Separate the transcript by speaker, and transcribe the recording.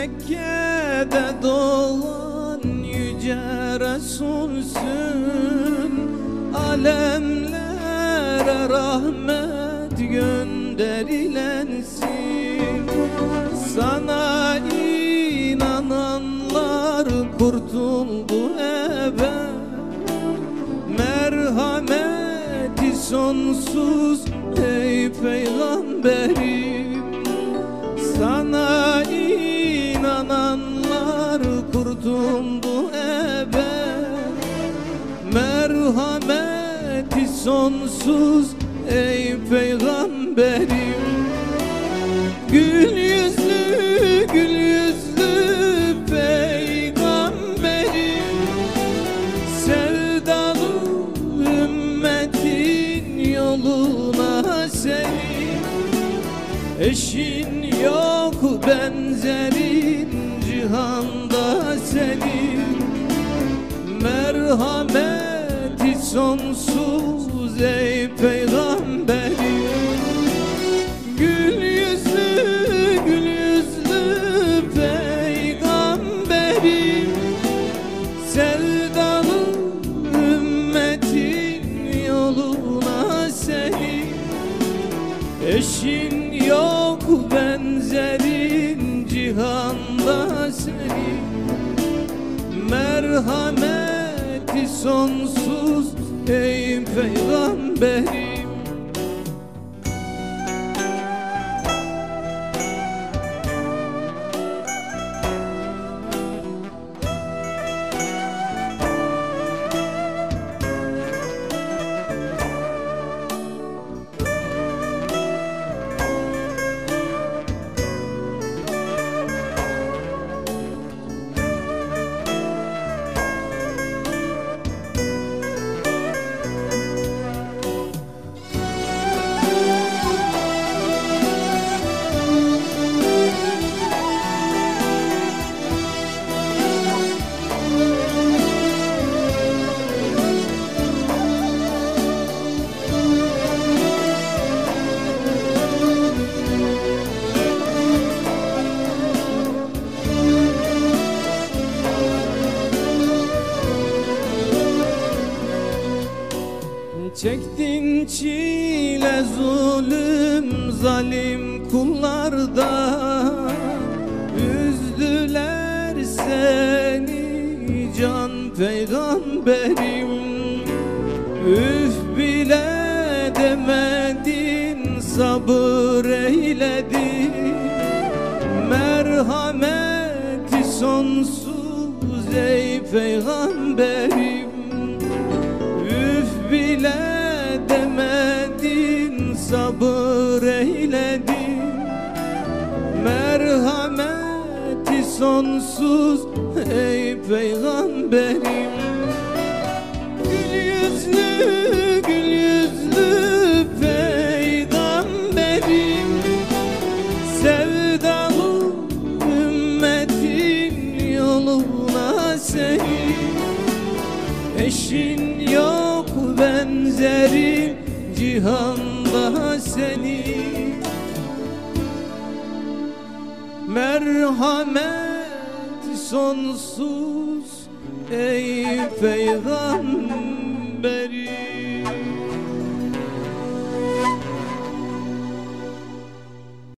Speaker 1: Mekke'de doğan yüce Resulsün. Alemlere rahmet gönderilensin. Sana inananlar kurtuldu ebed Merhameti sonsuz ey peygamberim. Sana inananlar kurtuldu ebed Merhameti sonsuz ey peygamberim Gül yüzlü gül yüzlü peygamberim Sevdalı ümmetin yoluna senin Eşin yok benzerin cihanda senin Merhameti sonsuz ey peygamberim. Gül yüzlü gül yüzlü peygamberim. Sevdalı ümmetin yoluna senin. Eşin yok benzerin cihanda senin Merhameti sonsuz ey peygamberim Çektin çile zulüm zalim kullarda. Üzdüler seni can peygamberim. Üf bile demedin sabır eyledin Merhameti sonsuz ey peygamberim sabır eyledin Merhameti sonsuz ey peygamberim. Gül yüzlü gül yüzlü peygamberim. Sevdalı ümmetin yoluna senin Eşin yok benzerin cihanda senin Merhamet sonsuz ey peygamberim